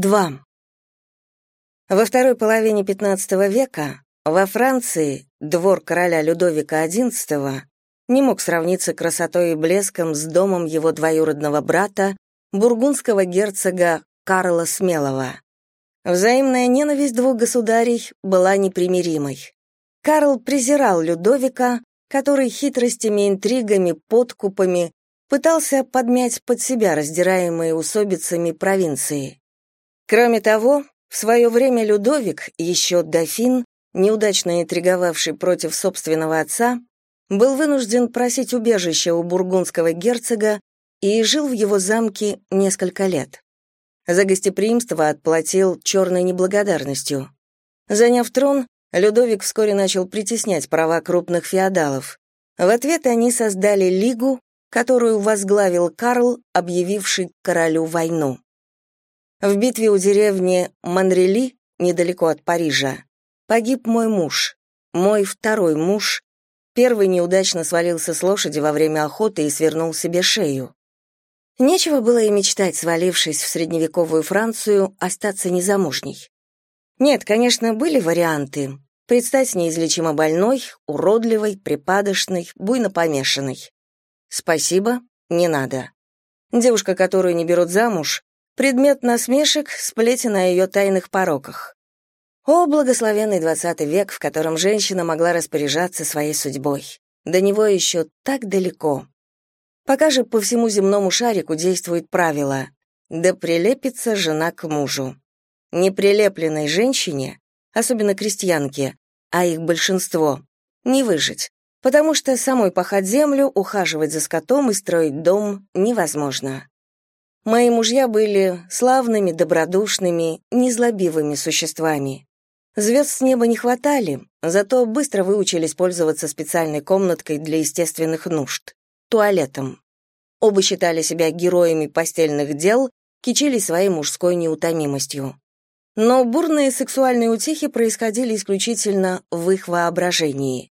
2. Во второй половине XV века во Франции двор короля Людовика XI не мог сравниться красотой и блеском с домом его двоюродного брата, бургундского герцога Карла Смелого. Взаимная ненависть двух государей была непримиримой. Карл презирал Людовика, который хитростями, интригами, подкупами пытался подмять под себя раздираемые усобицами провинции. Кроме того, в свое время Людовик, еще дофин, неудачно интриговавший против собственного отца, был вынужден просить убежища у бургундского герцога и жил в его замке несколько лет. За гостеприимство отплатил черной неблагодарностью. Заняв трон, Людовик вскоре начал притеснять права крупных феодалов. В ответ они создали лигу, которую возглавил Карл, объявивший королю войну. В битве у деревни Манрели, недалеко от Парижа, погиб мой муж, мой второй муж. Первый неудачно свалился с лошади во время охоты и свернул себе шею. Нечего было и мечтать, свалившись в средневековую Францию, остаться незамужней. Нет, конечно, были варианты. Предстать неизлечимо больной, уродливой, припадочной, буйно помешанной. Спасибо, не надо. Девушка, которую не берут замуж, предмет насмешек, сплетен о ее тайных пороках. О, благословенный двадцатый век, в котором женщина могла распоряжаться своей судьбой. До него еще так далеко. Пока же по всему земному шарику действует правило «да прилепится жена к мужу». Неприлепленной женщине, особенно крестьянке, а их большинство, не выжить, потому что самой пахать землю, ухаживать за скотом и строить дом невозможно. Мои мужья были славными, добродушными, незлобивыми существами. Звезд с неба не хватали, зато быстро выучились пользоваться специальной комнаткой для естественных нужд — туалетом. Оба считали себя героями постельных дел, кичились своей мужской неутомимостью. Но бурные сексуальные утехи происходили исключительно в их воображении.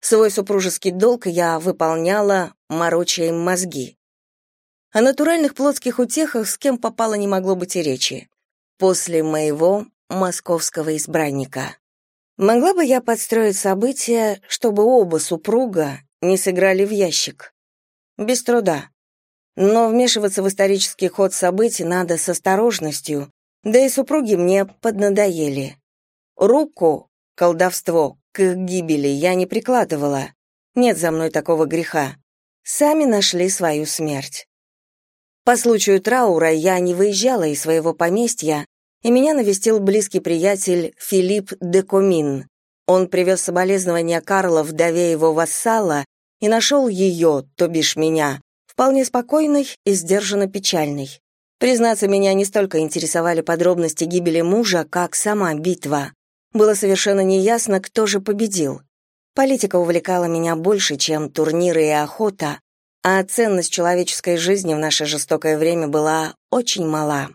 Свой супружеский долг я выполняла, мороча им мозги. О натуральных плотских утехах с кем попало не могло быть и речи. После моего московского избранника. Могла бы я подстроить события, чтобы оба супруга не сыграли в ящик? Без труда. Но вмешиваться в исторический ход событий надо с осторожностью, да и супруги мне поднадоели. Руку, колдовство, к их гибели я не прикладывала. Нет за мной такого греха. Сами нашли свою смерть. По случаю траура я не выезжала из своего поместья, и меня навестил близкий приятель Филипп де Комин. Он привез соболезнования Карла вдове его вассала и нашел ее, то бишь меня, вполне спокойной и сдержанно печальной. Признаться, меня не столько интересовали подробности гибели мужа, как сама битва. Было совершенно неясно, кто же победил. Политика увлекала меня больше, чем турниры и охота, а ценность человеческой жизни в наше жестокое время была очень мала.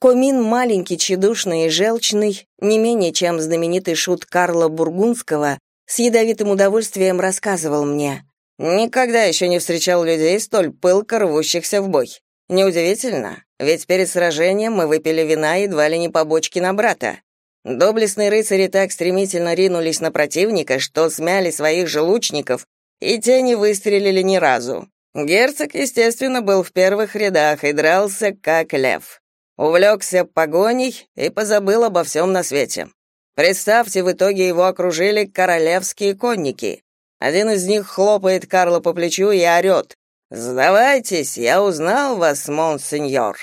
Комин маленький, чедушный и желчный, не менее чем знаменитый шут Карла Бургундского, с ядовитым удовольствием рассказывал мне. «Никогда еще не встречал людей, столь пылко рвущихся в бой. Неудивительно, ведь перед сражением мы выпили вина едва ли не по бочке на брата. Доблестные рыцари так стремительно ринулись на противника, что смяли своих же лучников и те не выстрелили ни разу. Герцог, естественно, был в первых рядах и дрался как лев. Увлекся погоней и позабыл обо всем на свете. Представьте, в итоге его окружили королевские конники. Один из них хлопает Карла по плечу и орет. «Сдавайтесь, я узнал вас, монсеньор».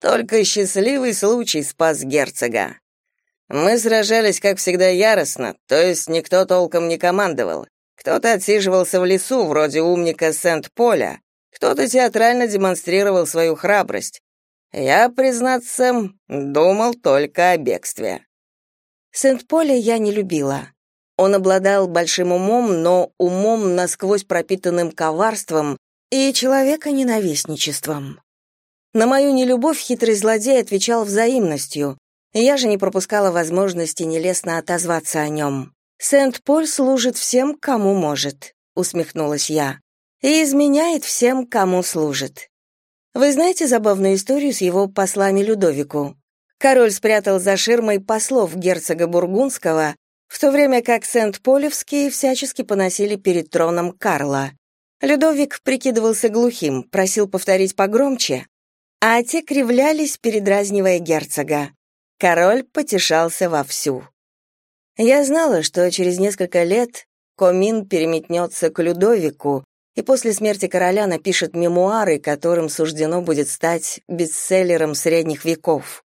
Только счастливый случай спас герцога. Мы сражались, как всегда, яростно, то есть никто толком не командовал. Кто-то отсиживался в лесу, вроде умника Сент-Поля, кто-то театрально демонстрировал свою храбрость. Я, признаться, думал только о бегстве. Сент-Поля я не любила. Он обладал большим умом, но умом насквозь пропитанным коварством и человека-ненавистничеством. На мою нелюбовь хитрый злодей отвечал взаимностью, я же не пропускала возможности нелестно отозваться о нем. Сент-Поль служит всем, кому может, усмехнулась я. И изменяет всем, кому служит. Вы знаете забавную историю с его послами Людовику? Король спрятал за ширмой послов герцога Бургундского, в то время как Сент-Полевские всячески поносили перед троном Карла. Людовик прикидывался глухим, просил повторить погромче, а те кривлялись, передразнивая герцога. Король потешался вовсю. Я знала, что через несколько лет Комин переметнется к Людовику и после смерти короля напишет мемуары, которым суждено будет стать бестселлером средних веков.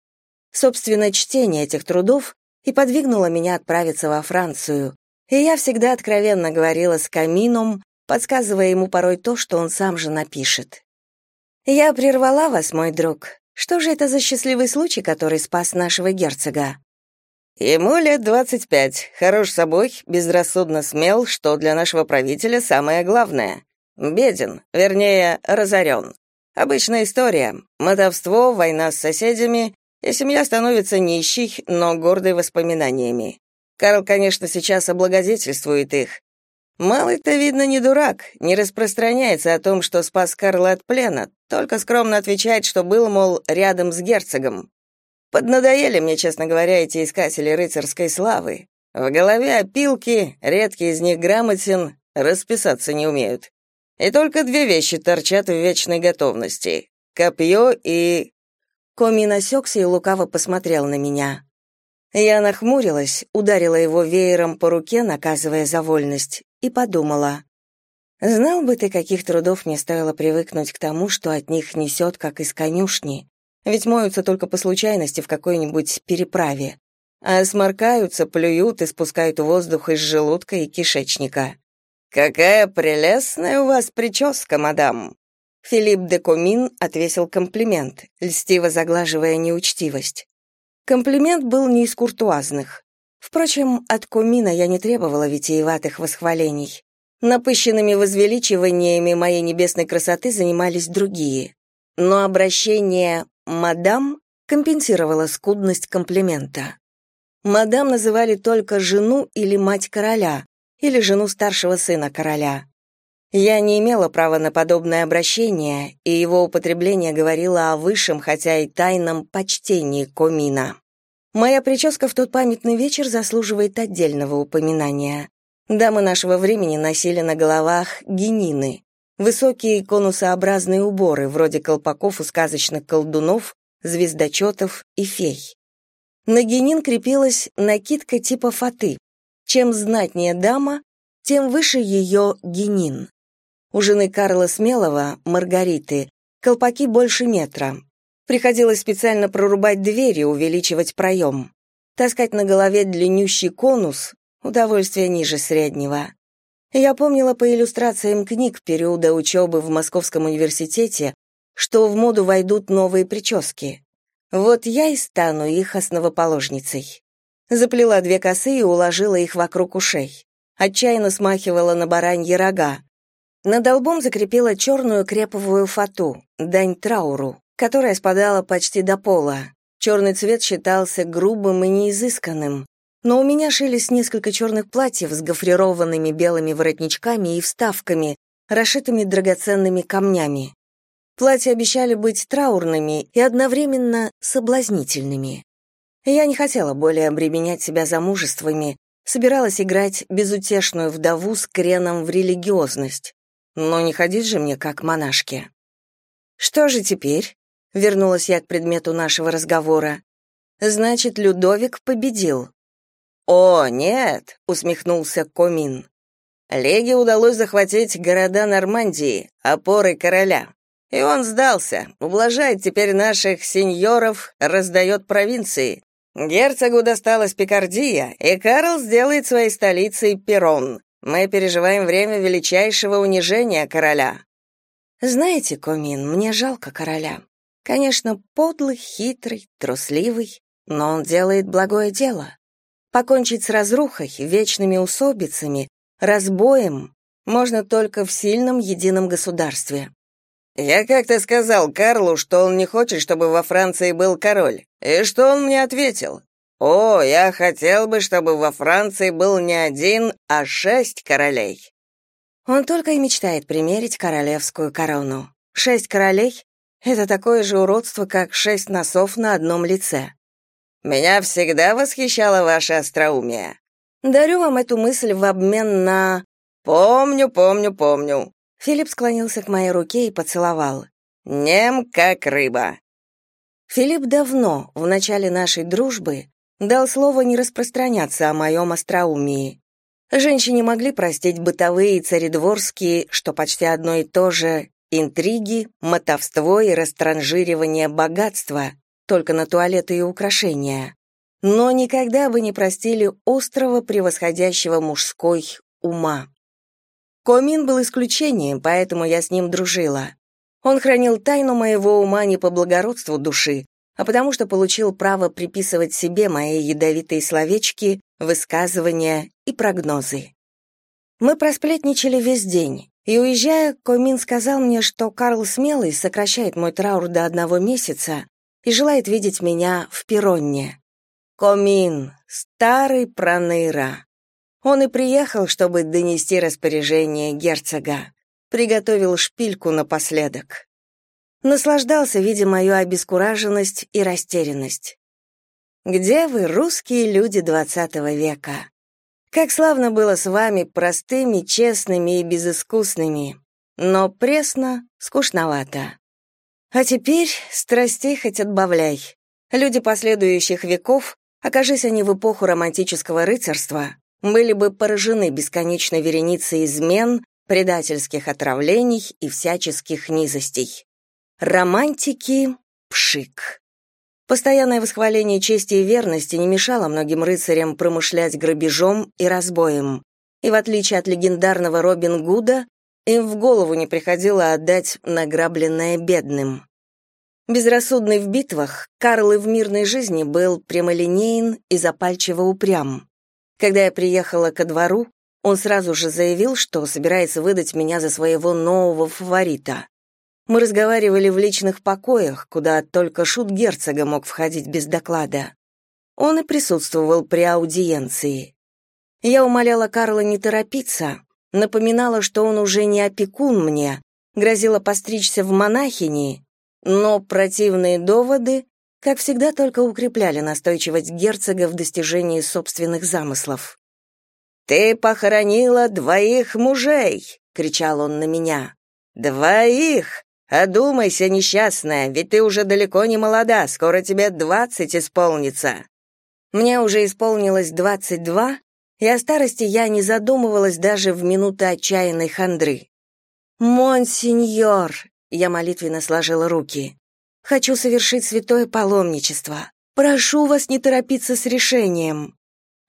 Собственно, чтение этих трудов и подвигнуло меня отправиться во Францию, и я всегда откровенно говорила с Камином, подсказывая ему порой то, что он сам же напишет. «Я прервала вас, мой друг. Что же это за счастливый случай, который спас нашего герцога?» Ему лет двадцать пять, хорош собой, безрассудно смел, что для нашего правителя самое главное. Беден, вернее, разорен. Обычная история. Мотовство, война с соседями, и семья становится нищей, но гордой воспоминаниями. Карл, конечно, сейчас облагодетельствует их. Малый-то, видно, не дурак, не распространяется о том, что спас Карла от плена, только скромно отвечает, что был, мол, рядом с герцогом. Поднадоели мне, честно говоря, эти искатели рыцарской славы. В голове опилки, редкий из них грамотен, расписаться не умеют. И только две вещи торчат в вечной готовности — копье и... Коми насекся и лукаво посмотрел на меня. Я нахмурилась, ударила его веером по руке, наказывая за вольность, и подумала. Знал бы ты, каких трудов мне стоило привыкнуть к тому, что от них несет, как из конюшни ведь моются только по случайности в какой-нибудь переправе, а сморкаются, плюют и спускают воздух из желудка и кишечника. «Какая прелестная у вас прическа, мадам!» Филипп де Комин отвесил комплимент, льстиво заглаживая неучтивость. Комплимент был не из куртуазных. Впрочем, от Комина я не требовала витиеватых восхвалений. Напыщенными возвеличиваниями моей небесной красоты занимались другие. Но обращение «мадам» компенсировала скудность комплимента. Мадам называли только жену или мать короля, или жену старшего сына короля. Я не имела права на подобное обращение, и его употребление говорило о высшем, хотя и тайном, почтении Комина. Моя прическа в тот памятный вечер заслуживает отдельного упоминания. Дамы нашего времени носили на головах генины, Высокие конусообразные уборы, вроде колпаков у сказочных колдунов, звездочетов и фей. На генин крепилась накидка типа фаты. Чем знатнее дама, тем выше ее генин. У жены Карла Смелого, Маргариты, колпаки больше метра. Приходилось специально прорубать двери, увеличивать проем. Таскать на голове длиннющий конус — удовольствие ниже среднего. Я помнила по иллюстрациям книг периода учебы в Московском университете, что в моду войдут новые прически. Вот я и стану их основоположницей. Заплела две косы и уложила их вокруг ушей. Отчаянно смахивала на бараньи рога. Над долбом закрепила черную креповую фату, дань трауру, которая спадала почти до пола. Черный цвет считался грубым и неизысканным, но у меня шились несколько черных платьев с гофрированными белыми воротничками и вставками, расшитыми драгоценными камнями. Платья обещали быть траурными и одновременно соблазнительными. Я не хотела более обременять себя замужествами, собиралась играть безутешную вдову с креном в религиозность. Но не ходить же мне как монашке. Что же теперь? Вернулась я к предмету нашего разговора. Значит, Людовик победил. «О, нет!» — усмехнулся Комин. Леге удалось захватить города Нормандии, опоры короля. И он сдался, ублажает теперь наших сеньоров, раздает провинции. Герцогу досталась Пикардия, и Карл сделает своей столицей Перрон. Мы переживаем время величайшего унижения короля. Знаете, Комин, мне жалко короля. Конечно, подлый, хитрый, трусливый, но он делает благое дело. Покончить с разрухой, вечными усобицами, разбоем можно только в сильном едином государстве. Я как-то сказал Карлу, что он не хочет, чтобы во Франции был король. И что он мне ответил? О, я хотел бы, чтобы во Франции был не один, а шесть королей. Он только и мечтает примерить королевскую корону. Шесть королей Это такое же уродство, как шесть носов на одном лице. Меня всегда восхищало ваше остроумие. Дарю вам эту мысль в обмен на... Помню, помню, помню. Филипп склонился к моей руке и поцеловал. Нем как рыба. Филипп давно, в начале нашей дружбы, дал слово не распространяться о моем остроумии. Женщине могли простить бытовые и царедворские, что почти одно и то же, интриги, мотовство и растранжиривание богатства, только на туалеты и украшения. Но никогда бы не простили острого, превосходящего мужской ума. Комин был исключением, поэтому я с ним дружила. Он хранил тайну моего ума не по благородству души, а потому что получил право приписывать себе мои ядовитые словечки, высказывания и прогнозы. Мы просплетничали весь день, и, уезжая, Комин сказал мне, что Карл Смелый сокращает мой траур до одного месяца и желает видеть меня в Перонне. Комин, старый проныра. Он и приехал, чтобы донести распоряжение герцога приготовил шпильку напоследок. Наслаждался, видя мою обескураженность и растерянность. «Где вы, русские люди двадцатого века? Как славно было с вами простыми, честными и безыскусными, но пресно, скучновато. А теперь страстей хоть отбавляй. Люди последующих веков, окажись они в эпоху романтического рыцарства, были бы поражены бесконечной вереницей измен, предательских отравлений и всяческих низостей. Романтики — пшик. Постоянное восхваление чести и верности не мешало многим рыцарям промышлять грабежом и разбоем, и в отличие от легендарного Робин Гуда, им в голову не приходило отдать награбленное бедным. Безрассудный в битвах, Карл и в мирной жизни был прямолинеен и запальчиво упрям. Когда я приехала ко двору, он сразу же заявил, что собирается выдать меня за своего нового фаворита. Мы разговаривали в личных покоях, куда только шут герцога мог входить без доклада. Он и присутствовал при аудиенции. Я умоляла Карла не торопиться, напоминала, что он уже не опекун мне, грозила постричься в монахини, но противные доводы, как всегда, только укрепляли настойчивость герцога в достижении собственных замыслов. «Ты похоронила двоих мужей!» — кричал он на меня. «Двоих! Одумайся, несчастная, ведь ты уже далеко не молода, скоро тебе двадцать исполнится». Мне уже исполнилось двадцать два, и о старости я не задумывалась даже в минуты отчаянной хандры. «Монсеньор!» — я молитвенно сложила руки. «Хочу совершить святое паломничество. Прошу вас не торопиться с решением».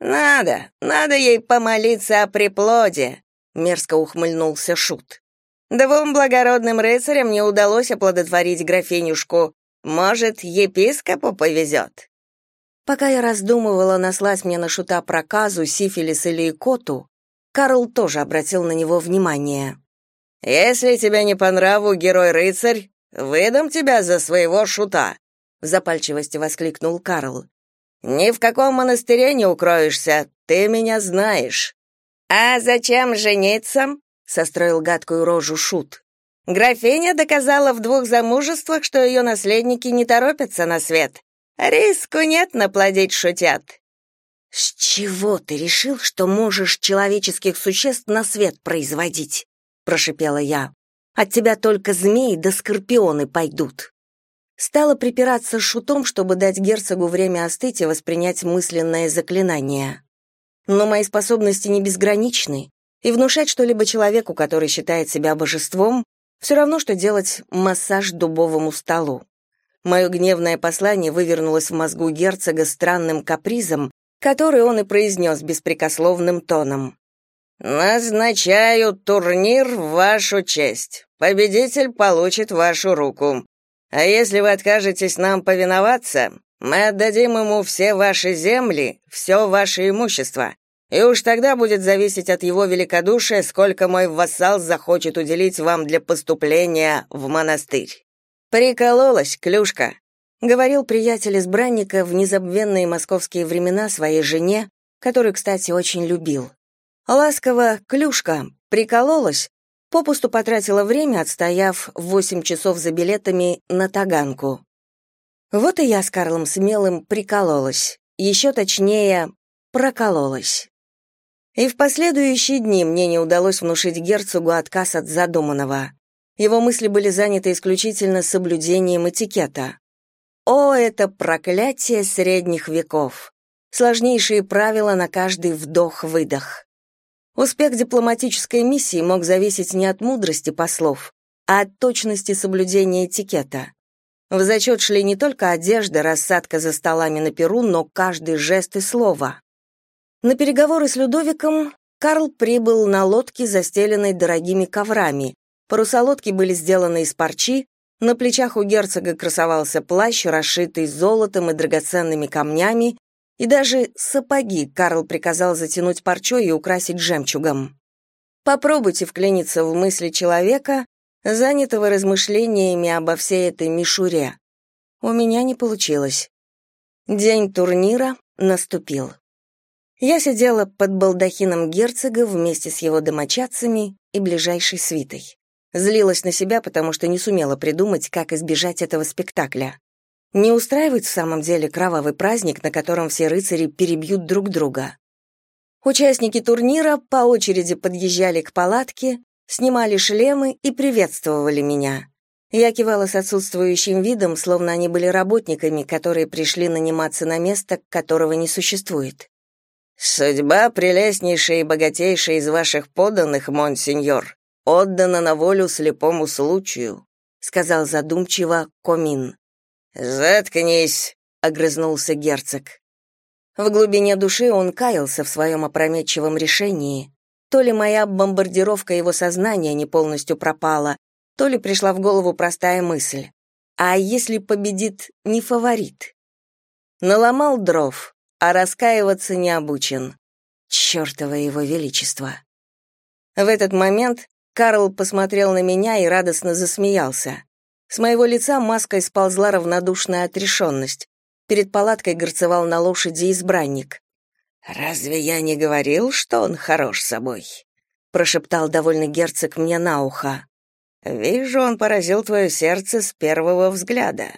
Надо, надо ей помолиться о приплоде, мерзко ухмыльнулся шут. Двум благородным рыцарям не удалось оплодотворить графинюшку. Может, епископу повезет?» Пока я раздумывала, наслать мне на шута проказу, сифилис или икоту, Карл тоже обратил на него внимание. «Если тебе не по нраву герой-рыцарь, выдам тебя за своего шута», в запальчивости воскликнул Карл. Ни в каком монастыре не укроешься, ты меня знаешь. А зачем жениться? состроил гадкую рожу шут. Графиня доказала в двух замужествах, что ее наследники не торопятся на свет. Риску нет наплодить шутят. С чего ты решил, что можешь человеческих существ на свет производить? прошипела я. От тебя только змеи да скорпионы пойдут стала припираться с шутом, чтобы дать герцогу время остыть и воспринять мысленное заклинание. Но мои способности не безграничны, и внушать что-либо человеку, который считает себя божеством, все равно, что делать массаж дубовому столу. Мое гневное послание вывернулось в мозгу герцога странным капризом, который он и произнес беспрекословным тоном. «Назначаю турнир в вашу честь. Победитель получит вашу руку. А если вы откажетесь нам повиноваться, мы отдадим ему все ваши земли, все ваше имущество. И уж тогда будет зависеть от его великодушия, сколько мой вассал захочет уделить вам для поступления в монастырь. Прикололась, клюшка, говорил приятель избранника в незабвенные московские времена своей жене, которую, кстати, очень любил. Ласково, клюшка, прикололась, Попусту потратила время, отстояв восемь часов за билетами на Таганку. Вот и я с Карлом Смелым прикололась. Еще точнее, прокололась. И в последующие дни мне не удалось внушить герцогу отказ от задуманного. Его мысли были заняты исключительно соблюдением этикета. О, это проклятие средних веков! Сложнейшие правила на каждый вдох-выдох. Успех дипломатической миссии мог зависеть не от мудрости послов, а от точности соблюдения этикета. В зачет шли не только одежда, рассадка за столами на перу, но каждый жест и слово. На переговоры с Людовиком Карл прибыл на лодке, застеленной дорогими коврами. Паруса лодки были сделаны из парчи, на плечах у герцога красовался плащ, расшитый золотом и драгоценными камнями, и даже сапоги Карл приказал затянуть парчой и украсить жемчугом. Попробуйте вклиниться в мысли человека, занятого размышлениями обо всей этой мишуре. У меня не получилось. День турнира наступил. Я сидела под балдахином герцога вместе с его домочадцами и ближайшей свитой. Злилась на себя, потому что не сумела придумать, как избежать этого спектакля. Не устраивать в самом деле кровавый праздник, на котором все рыцари перебьют друг друга. Участники турнира по очереди подъезжали к палатке, снимали шлемы и приветствовали меня. Я кивала с отсутствующим видом, словно они были работниками, которые пришли наниматься на место, которого не существует. «Судьба, прелестнейшая и богатейшая из ваших подданных, монсеньор, отдана на волю слепому случаю», сказал задумчиво Комин. «Заткнись», — огрызнулся герцог. В глубине души он каялся в своем опрометчивом решении. То ли моя бомбардировка его сознания не полностью пропала, то ли пришла в голову простая мысль. А если победит не фаворит? Наломал дров, а раскаиваться не обучен. Чёртово его величество. В этот момент Карл посмотрел на меня и радостно засмеялся. С моего лица маской сползла равнодушная отрешенность. Перед палаткой горцевал на лошади избранник. «Разве я не говорил, что он хорош собой?» — прошептал довольный герцог мне на ухо. «Вижу, он поразил твое сердце с первого взгляда».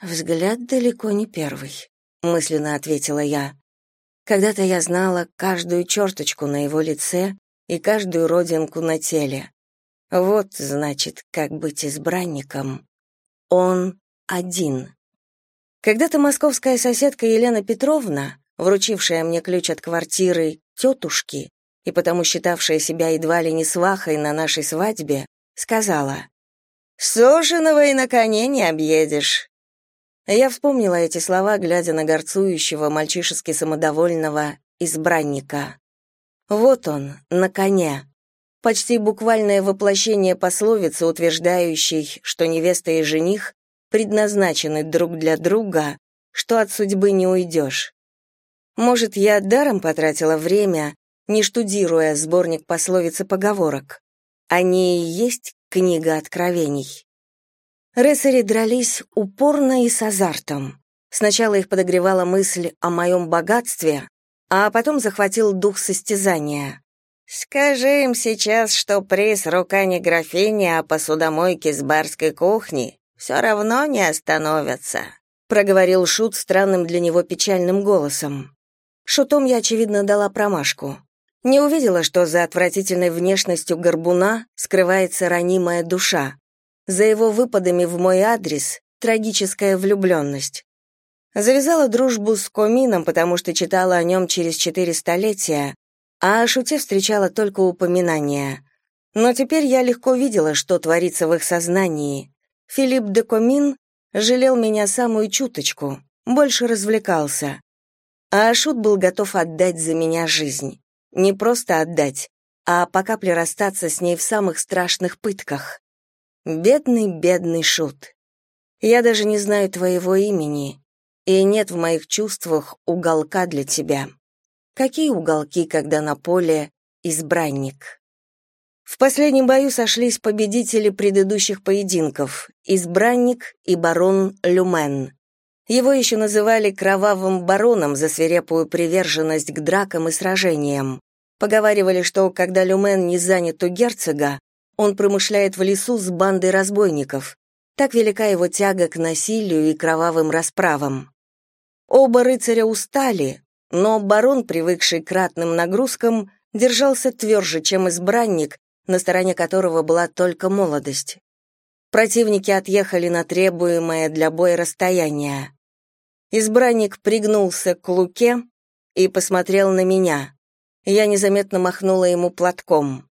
«Взгляд далеко не первый», мысленно ответила я. Когда-то я знала каждую черточку на его лице и каждую родинку на теле. Вот, значит, как быть избранником. Он один. Когда-то московская соседка Елена Петровна, вручившая мне ключ от квартиры тетушки и потому считавшая себя едва ли не свахой на нашей свадьбе, сказала, «Суженого и на коне не объедешь. Я вспомнила эти слова, глядя на горцующего, мальчишески самодовольного избранника. Вот он, на коне. Почти буквальное воплощение пословицы, утверждающей, что невеста и жених предназначены друг для друга, что от судьбы не уйдешь. Может, я даром потратила время, не штудируя сборник пословиц и поговорок. Они и есть книга откровений. Рыцари дрались упорно и с азартом. Сначала их подогревала мысль о моем богатстве, а потом захватил дух состязания. «Скажи им сейчас, что приз рука не графини, а посудомойки с барской кухни все равно не остановятся», проговорил Шут странным для него печальным голосом. Шутом я, очевидно, дала промашку. Не увидела, что за отвратительной внешностью горбуна скрывается ранимая душа. За его выпадами в мой адрес трагическая влюбленность. Завязала дружбу с Комином, потому что читала о нем через четыре столетия, а о шуте встречала только упоминания. Но теперь я легко видела, что творится в их сознании. Филипп де Комин жалел меня самую чуточку, больше развлекался. А Ашут был готов отдать за меня жизнь. Не просто отдать, а по капле расстаться с ней в самых страшных пытках. Бедный, бедный шут. Я даже не знаю твоего имени, и нет в моих чувствах уголка для тебя. Какие уголки, когда на поле избранник? В последнем бою сошлись победители предыдущих поединков — избранник и барон Люмен. Его еще называли кровавым бароном за свирепую приверженность к дракам и сражениям. Поговаривали, что когда Люмен не занят у герцога, Он промышляет в лесу с бандой разбойников. Так велика его тяга к насилию и кровавым расправам. Оба рыцаря устали, но барон, привыкший к ратным нагрузкам, держался тверже, чем избранник, на стороне которого была только молодость. Противники отъехали на требуемое для боя расстояние. Избранник пригнулся к луке и посмотрел на меня. Я незаметно махнула ему платком.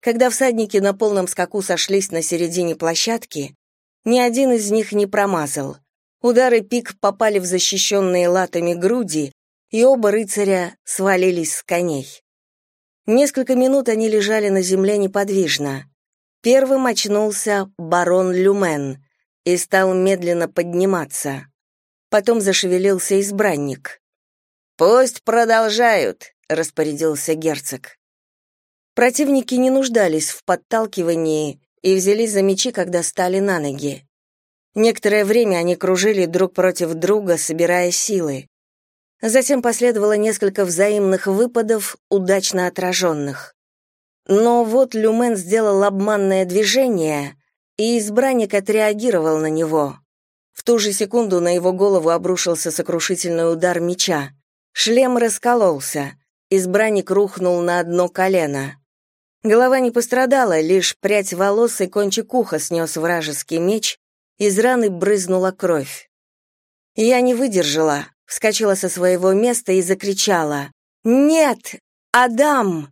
Когда всадники на полном скаку сошлись на середине площадки, ни один из них не промазал. Удары пик попали в защищенные латами груди, и оба рыцаря свалились с коней. Несколько минут они лежали на земле неподвижно. Первым очнулся барон Люмен и стал медленно подниматься. Потом зашевелился избранник. «Пусть продолжают», — распорядился герцог. Противники не нуждались в подталкивании и взялись за мечи, когда стали на ноги. Некоторое время они кружили друг против друга, собирая силы. Затем последовало несколько взаимных выпадов, удачно отраженных. Но вот Люмен сделал обманное движение, и избранник отреагировал на него. В ту же секунду на его голову обрушился сокрушительный удар меча. Шлем раскололся. Избранник рухнул на одно колено. Голова не пострадала, лишь прядь волос и кончик уха снес вражеский меч, из раны брызнула кровь. Я не выдержала, вскочила со своего места и закричала «Нет! Адам!»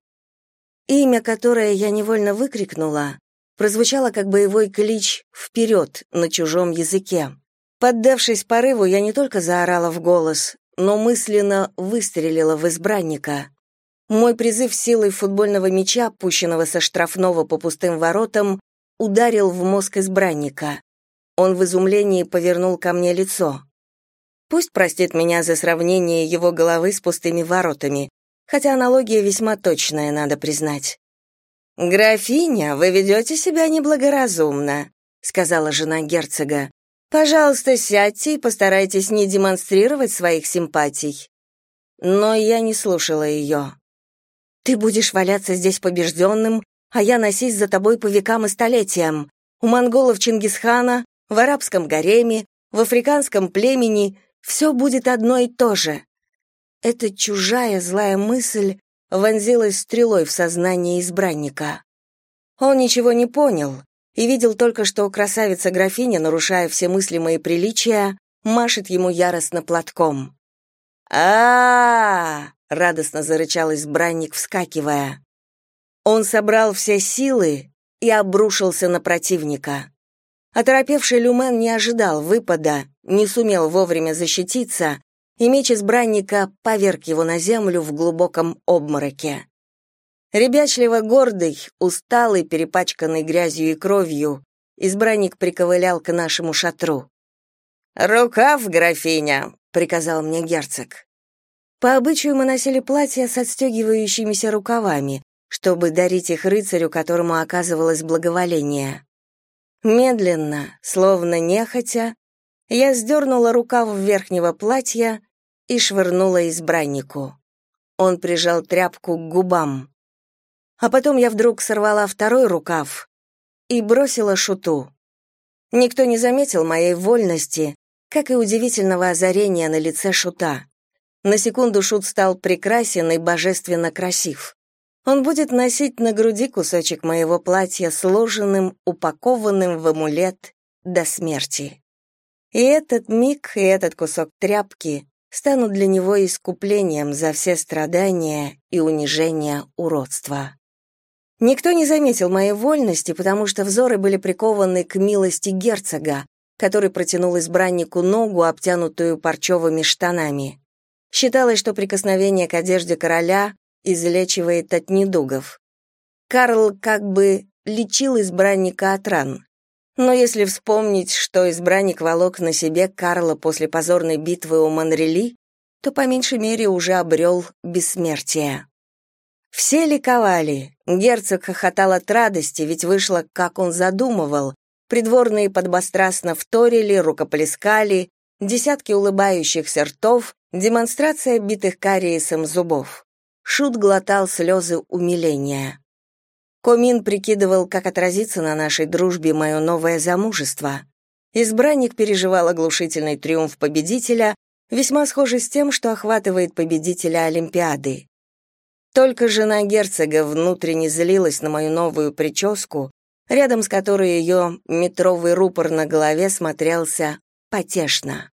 Имя, которое я невольно выкрикнула, прозвучало как боевой клич «Вперед!» на чужом языке. Поддавшись порыву, я не только заорала в голос, но мысленно выстрелила в избранника. Мой призыв силой футбольного мяча, пущенного со штрафного по пустым воротам, ударил в мозг избранника. Он в изумлении повернул ко мне лицо. Пусть простит меня за сравнение его головы с пустыми воротами, хотя аналогия весьма точная, надо признать. «Графиня, вы ведете себя неблагоразумно», — сказала жена герцога. Пожалуйста, сядьте и постарайтесь не демонстрировать своих симпатий. Но я не слушала ее. Ты будешь валяться здесь побежденным, а я носись за тобой по векам и столетиям. У монголов Чингисхана, в арабском гареме, в африканском племени все будет одно и то же. Эта чужая злая мысль вонзилась стрелой в сознание избранника. Он ничего не понял, и видел только, что красавица-графиня, нарушая все мыслимые приличия, машет ему яростно платком. а, -а, -а радостно зарычал избранник, вскакивая. Он собрал все силы и обрушился на противника. Оторопевший Люмен не ожидал выпада, не сумел вовремя защититься, и меч избранника поверг его на землю в глубоком обмороке. Ребячливо гордый, усталый, перепачканный грязью и кровью, избранник приковылял к нашему шатру. «Рукав, графиня!» — приказал мне герцог. По обычаю мы носили платья с отстегивающимися рукавами, чтобы дарить их рыцарю, которому оказывалось благоволение. Медленно, словно нехотя, я сдернула рукав верхнего платья и швырнула избраннику. Он прижал тряпку к губам. А потом я вдруг сорвала второй рукав и бросила шуту. Никто не заметил моей вольности, как и удивительного озарения на лице шута. На секунду шут стал прекрасен и божественно красив. Он будет носить на груди кусочек моего платья, сложенным, упакованным в амулет до смерти. И этот миг, и этот кусок тряпки станут для него искуплением за все страдания и унижения уродства. Никто не заметил моей вольности, потому что взоры были прикованы к милости герцога, который протянул избраннику ногу, обтянутую парчевыми штанами. Считалось, что прикосновение к одежде короля излечивает от недугов. Карл как бы лечил избранника от ран. Но если вспомнить, что избранник волок на себе Карла после позорной битвы у Монрели, то по меньшей мере уже обрел бессмертие. Все ликовали. Герцог хохотал от радости, ведь вышло, как он задумывал. Придворные подбострастно вторили, рукоплескали, десятки улыбающихся ртов, демонстрация битых кариесом зубов. Шут глотал слезы умиления. Комин прикидывал, как отразится на нашей дружбе мое новое замужество. Избранник переживал оглушительный триумф победителя, весьма схожий с тем, что охватывает победителя Олимпиады. Только жена герцога внутренне злилась на мою новую прическу, рядом с которой ее метровый рупор на голове смотрелся потешно.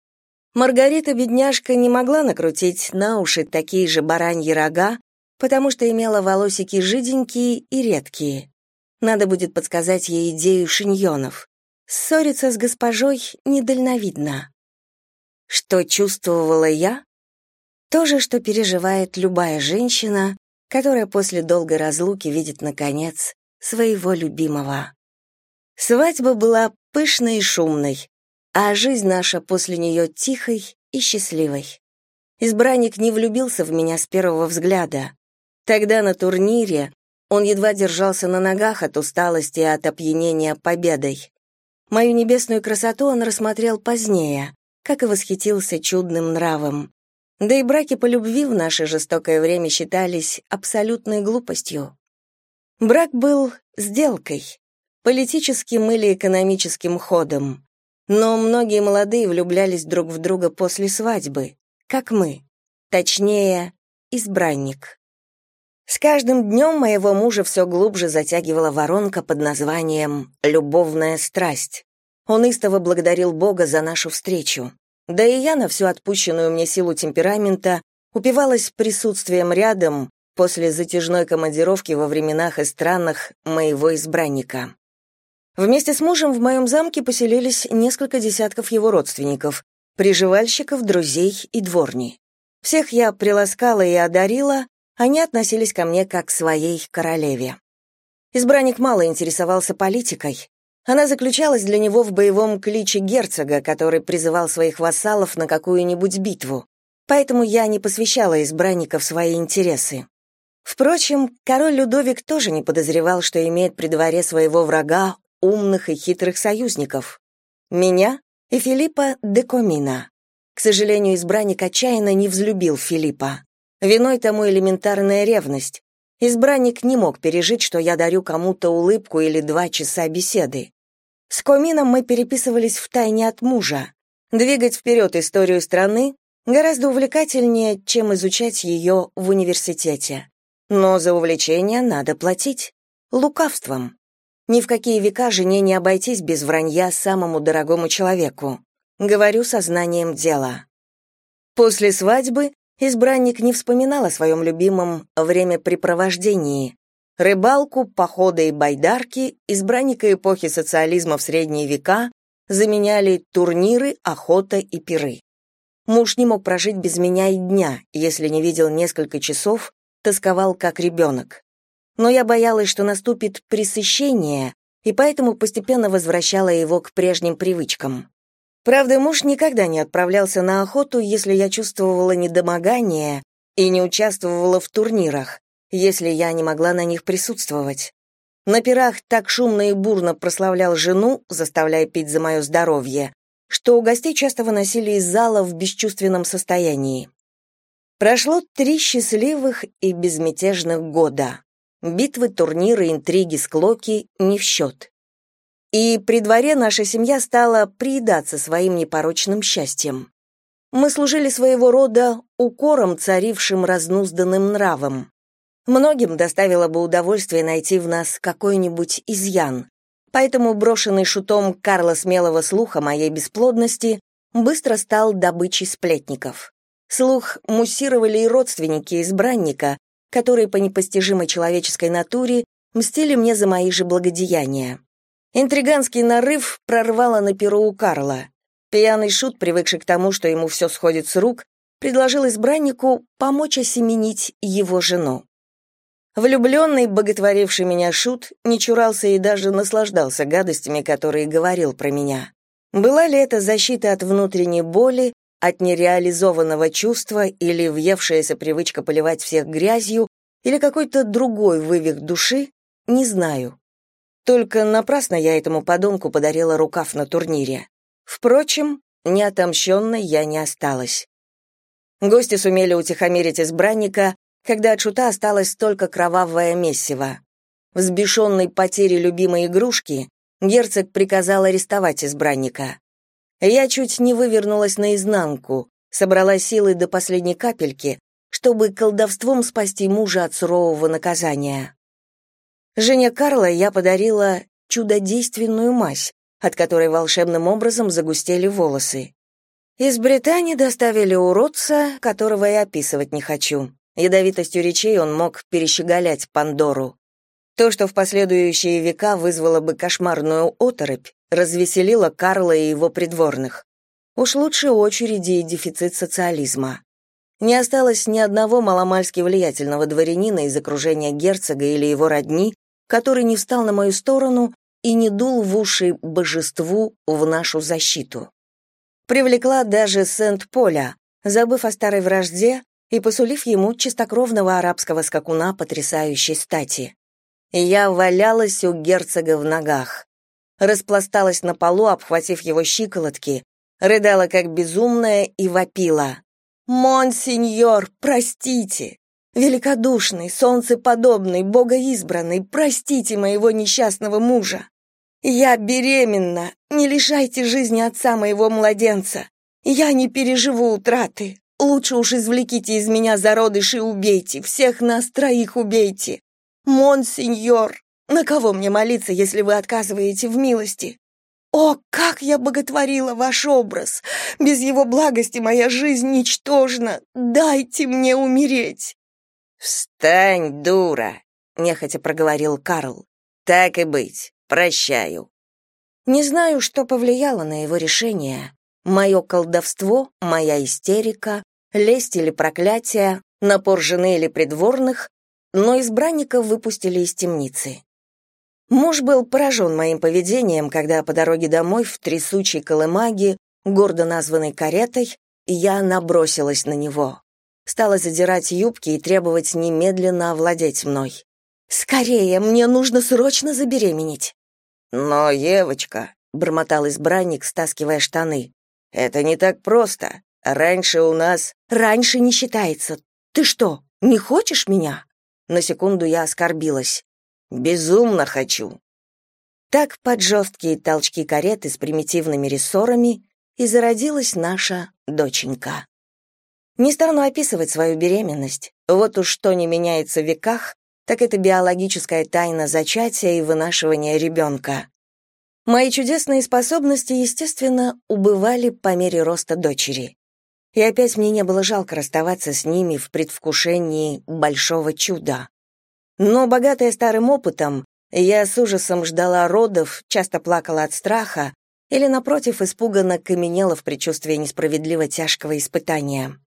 Маргарита-бедняжка не могла накрутить на уши такие же бараньи рога, потому что имела волосики жиденькие и редкие. Надо будет подсказать ей идею шиньонов. Ссориться с госпожой недальновидно. Что чувствовала я? То же, что переживает любая женщина, которая после долгой разлуки видит, наконец, своего любимого. Свадьба была пышной и шумной, а жизнь наша после нее тихой и счастливой. Избранник не влюбился в меня с первого взгляда. Тогда на турнире он едва держался на ногах от усталости и от опьянения победой. Мою небесную красоту он рассмотрел позднее, как и восхитился чудным нравом. Да и браки по любви в наше жестокое время считались абсолютной глупостью. Брак был сделкой, политическим или экономическим ходом. Но многие молодые влюблялись друг в друга после свадьбы, как мы. Точнее, избранник. С каждым днем моего мужа все глубже затягивала воронка под названием «любовная страсть». Он истово благодарил Бога за нашу встречу. Да и я на всю отпущенную мне силу темперамента упивалась присутствием рядом после затяжной командировки во временах и странах моего избранника. Вместе с мужем в моем замке поселились несколько десятков его родственников, приживальщиков, друзей и дворни. Всех я приласкала и одарила, они относились ко мне как к своей королеве. Избранник мало интересовался политикой. Она заключалась для него в боевом кличе герцога, который призывал своих вассалов на какую-нибудь битву. Поэтому я не посвящала избранника в свои интересы. Впрочем, король Людовик тоже не подозревал, что имеет при дворе своего врага умных и хитрых союзников. Меня и Филиппа де Комина. К сожалению, избранник отчаянно не взлюбил Филиппа. Виной тому элементарная ревность. Избранник не мог пережить, что я дарю кому-то улыбку или два часа беседы. С Комином мы переписывались втайне от мужа. Двигать вперед историю страны гораздо увлекательнее, чем изучать ее в университете. Но за увлечение надо платить. Лукавством. Ни в какие века жене не обойтись без вранья самому дорогому человеку. Говорю сознанием дела. После свадьбы избранник не вспоминал о своем любимом времяпрепровождении. Рыбалку, походы и байдарки избранника эпохи социализма в средние века заменяли турниры, охота и пиры. Муж не мог прожить без меня и дня, если не видел несколько часов, тосковал как ребенок но я боялась, что наступит пресыщение, и поэтому постепенно возвращала его к прежним привычкам. Правда, муж никогда не отправлялся на охоту, если я чувствовала недомогание и не участвовала в турнирах, если я не могла на них присутствовать. На пирах так шумно и бурно прославлял жену, заставляя пить за мое здоровье, что у гостей часто выносили из зала в бесчувственном состоянии. Прошло три счастливых и безмятежных года. Битвы, турниры, интриги, склоки не в счет. И при дворе наша семья стала приедаться своим непорочным счастьем. Мы служили своего рода укором, царившим разнузданным нравом. Многим доставило бы удовольствие найти в нас какой-нибудь изъян. Поэтому брошенный шутом Карла смелого слуха моей бесплодности быстро стал добычей сплетников. Слух муссировали и родственники избранника, которые по непостижимой человеческой натуре мстили мне за мои же благодеяния. Интриганский нарыв прорвало на перу у Карла. Пьяный шут, привыкший к тому, что ему все сходит с рук, предложил избраннику помочь осеменить его жену. Влюбленный, боготворивший меня шут, не чурался и даже наслаждался гадостями, которые говорил про меня. Была ли это защита от внутренней боли, от нереализованного чувства или въевшаяся привычка поливать всех грязью, или какой-то другой вывих души, не знаю. Только напрасно я этому подонку подарила рукав на турнире. Впрочем, неотомщенной я не осталась. Гости сумели утихомирить избранника, когда от шута осталось только кровавое месиво. взбешенный потерей любимой игрушки, герцог приказал арестовать избранника. Я чуть не вывернулась наизнанку, собрала силы до последней капельки, чтобы колдовством спасти мужа от сурового наказания. Жене Карла я подарила чудодейственную мазь, от которой волшебным образом загустели волосы. Из Британии доставили уродца, которого я описывать не хочу. Ядовитостью речей он мог перещеголять Пандору. То, что в последующие века вызвало бы кошмарную оторопь, развеселило Карла и его придворных. Уж лучше очереди и дефицит социализма. Не осталось ни одного маломальски влиятельного дворянина из окружения герцога или его родни, который не встал на мою сторону и не дул в уши божеству в нашу защиту. Привлекла даже Сент-Поля, забыв о старой вражде и посулив ему чистокровного арабского скакуна потрясающей стати. Я валялась у герцога в ногах. Распласталась на полу, обхватив его щиколотки, рыдала как безумная и вопила. «Монсеньор, простите! Великодушный, солнцеподобный, богоизбранный, простите моего несчастного мужа! Я беременна, не лишайте жизни отца моего младенца! Я не переживу утраты! Лучше уж извлеките из меня зародыш и убейте, всех нас троих убейте! Монсеньор, на кого мне молиться, если вы отказываете в милости? О, как я боготворила ваш образ! Без его благости моя жизнь ничтожна. Дайте мне умереть!» «Встань, дура!» — нехотя проговорил Карл. «Так и быть, прощаю». Не знаю, что повлияло на его решение. Мое колдовство, моя истерика, лесть или проклятие, напор жены или придворных, но избранников выпустили из темницы. Муж был поражен моим поведением, когда по дороге домой в трясучей колымаге, гордо названной каретой, я набросилась на него. Стала задирать юбки и требовать немедленно овладеть мной. «Скорее, мне нужно срочно забеременеть!» «Но, Евочка», — бормотал избранник, стаскивая штаны, — «это не так просто. Раньше у нас...» «Раньше не считается. Ты что, не хочешь меня?» На секунду я оскорбилась. Безумно хочу. Так под жесткие толчки кареты с примитивными рессорами и зародилась наша доченька. Не стану описывать свою беременность. Вот уж что не меняется в веках, так это биологическая тайна зачатия и вынашивания ребенка. Мои чудесные способности, естественно, убывали по мере роста дочери. И опять мне не было жалко расставаться с ними в предвкушении большого чуда. Но, богатая старым опытом, я с ужасом ждала родов, часто плакала от страха или, напротив, испуганно каменела в предчувствии несправедливо тяжкого испытания.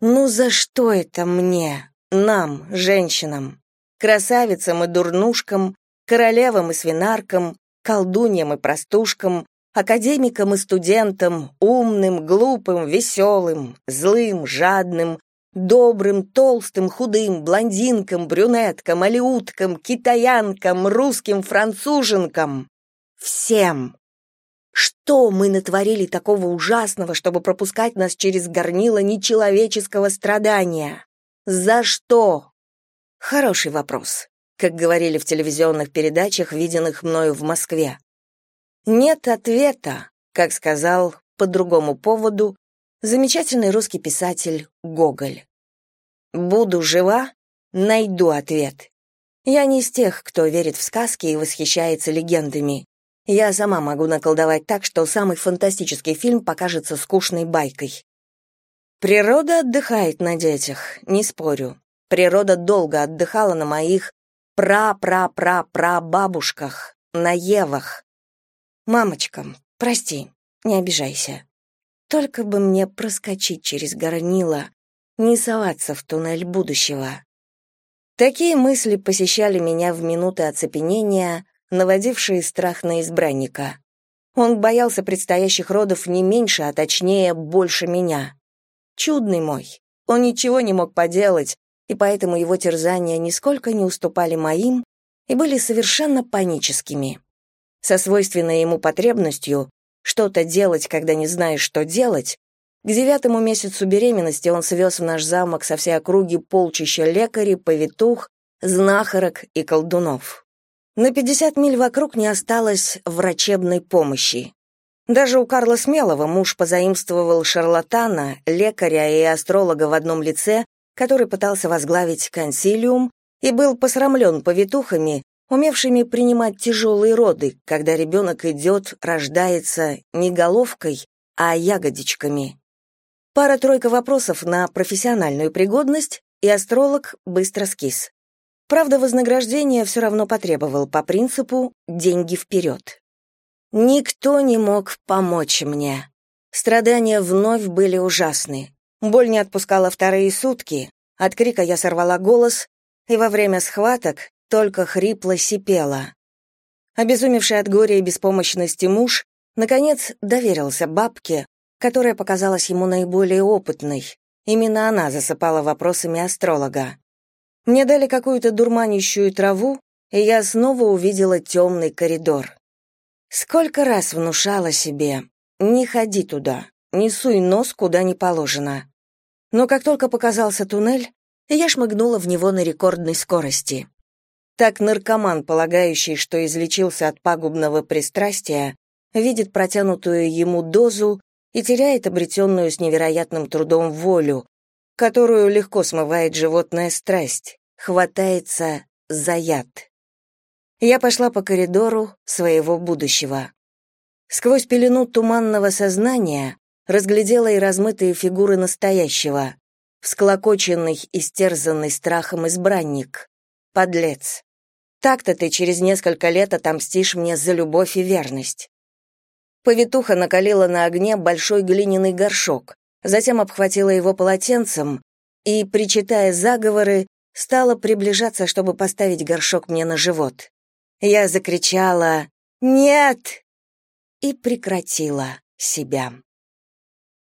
Ну за что это мне, нам, женщинам, красавицам и дурнушкам, королевам и свинаркам, колдуньям и простушкам, академикам и студентам, умным, глупым, веселым, злым, жадным, Добрым, толстым, худым, блондинкам, брюнеткам, алиуткам, китаянкам, русским, француженкам. Всем. Что мы натворили такого ужасного, чтобы пропускать нас через горнило нечеловеческого страдания? За что? Хороший вопрос, как говорили в телевизионных передачах, виденных мною в Москве. Нет ответа, как сказал по другому поводу замечательный русский писатель Гоголь. Буду жива, найду ответ. Я не из тех, кто верит в сказки и восхищается легендами. Я сама могу наколдовать так, что самый фантастический фильм покажется скучной байкой. Природа отдыхает на детях, не спорю. Природа долго отдыхала на моих пра-пра-пра-пра-бабушках, на Евах. Мамочка, прости, не обижайся. Только бы мне проскочить через горнило, не соваться в туннель будущего. Такие мысли посещали меня в минуты оцепенения, наводившие страх на избранника. Он боялся предстоящих родов не меньше, а точнее больше меня. Чудный мой. Он ничего не мог поделать, и поэтому его терзания нисколько не уступали моим и были совершенно паническими. Со свойственной ему потребностью что-то делать, когда не знаешь, что делать, к девятому месяцу беременности он свез в наш замок со всей округи полчища лекарей, повитух, знахарок и колдунов. На 50 миль вокруг не осталось врачебной помощи. Даже у Карла Смелого муж позаимствовал шарлатана, лекаря и астролога в одном лице, который пытался возглавить консилиум и был посрамлен повитухами, умевшими принимать тяжелые роды, когда ребенок идет, рождается не головкой, а ягодичками. Пара-тройка вопросов на профессиональную пригодность, и астролог быстро скис. Правда, вознаграждение все равно потребовал по принципу «деньги вперед». Никто не мог помочь мне. Страдания вновь были ужасны. Боль не отпускала вторые сутки, от крика я сорвала голос, и во время схваток только хрипло сипела. Обезумевший от горя и беспомощности муж, наконец, доверился бабке, которая показалась ему наиболее опытной. Именно она засыпала вопросами астролога. Мне дали какую-то дурманящую траву, и я снова увидела темный коридор. Сколько раз внушала себе «не ходи туда, не суй нос куда не положено». Но как только показался туннель, я шмыгнула в него на рекордной скорости. Так наркоман, полагающий, что излечился от пагубного пристрастия, видит протянутую ему дозу и теряет обретенную с невероятным трудом волю, которую легко смывает животная страсть, хватается за яд. Я пошла по коридору своего будущего. Сквозь пелену туманного сознания разглядела и размытые фигуры настоящего. Всклокоченный, истерзанный страхом избранник. Подлец. Так-то ты через несколько лет отомстишь мне за любовь и верность. Повитуха накалила на огне большой глиняный горшок, затем обхватила его полотенцем и, причитая заговоры, стала приближаться, чтобы поставить горшок мне на живот. Я закричала «Нет!» и прекратила себя.